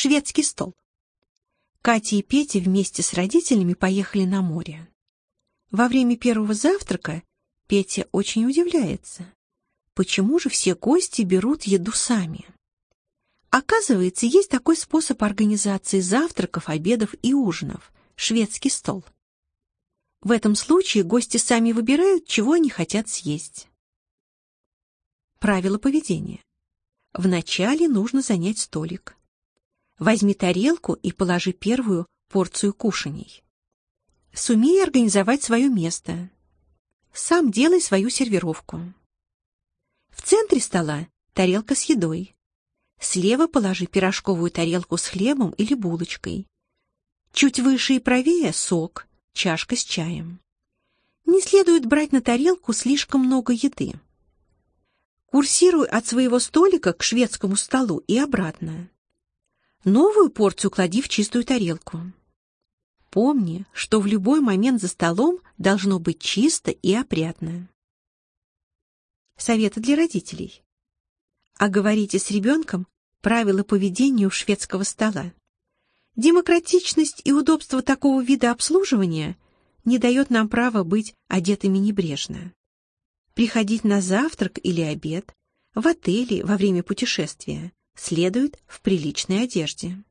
шведский стол. Катя и Петя вместе с родителями поехали на море. Во время первого завтрака Петя очень удивляется. Почему же все гости берут еду сами? Оказывается, есть такой способ организации завтраков, обедов и ужинов – шведский стол. В этом случае гости сами выбирают, чего они хотят съесть. Правило поведения. Вначале нужно занять столик. Возьми тарелку и положи первую порцию кушаний. Сумей организовать свое место. Сам делай свою сервировку. В центре стола тарелка с едой. Слева положи пирожковую тарелку с хлебом или булочкой. Чуть выше и правее сок, чашка с чаем. Не следует брать на тарелку слишком много еды. Курсируй от своего столика к шведскому столу и обратно. Новую порцию клади в чистую тарелку. Помни, что в любой момент за столом должно быть чисто и опрятно. Советы для родителей. Оговорите с ребенком правила поведения у шведского стола. Демократичность и удобство такого вида обслуживания не дает нам права быть одетыми небрежно. Приходить на завтрак или обед, в отеле во время путешествия, следует в приличной одежде.